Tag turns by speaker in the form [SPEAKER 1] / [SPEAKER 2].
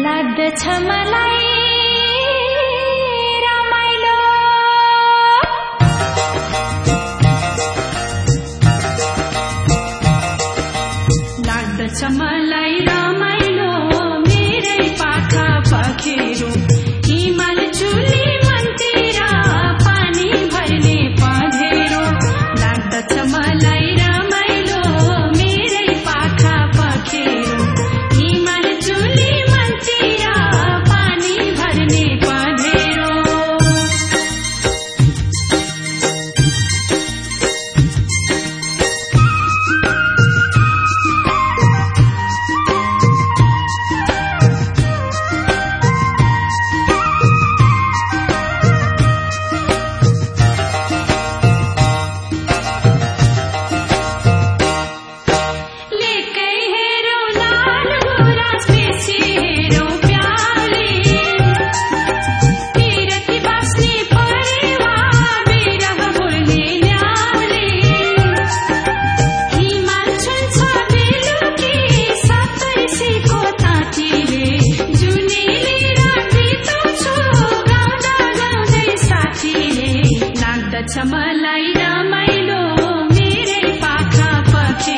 [SPEAKER 1] लाग्दछ मलाई। रमाइलो। लाग्दछ मलाई। आइना माइलो मेरो पाखा पछी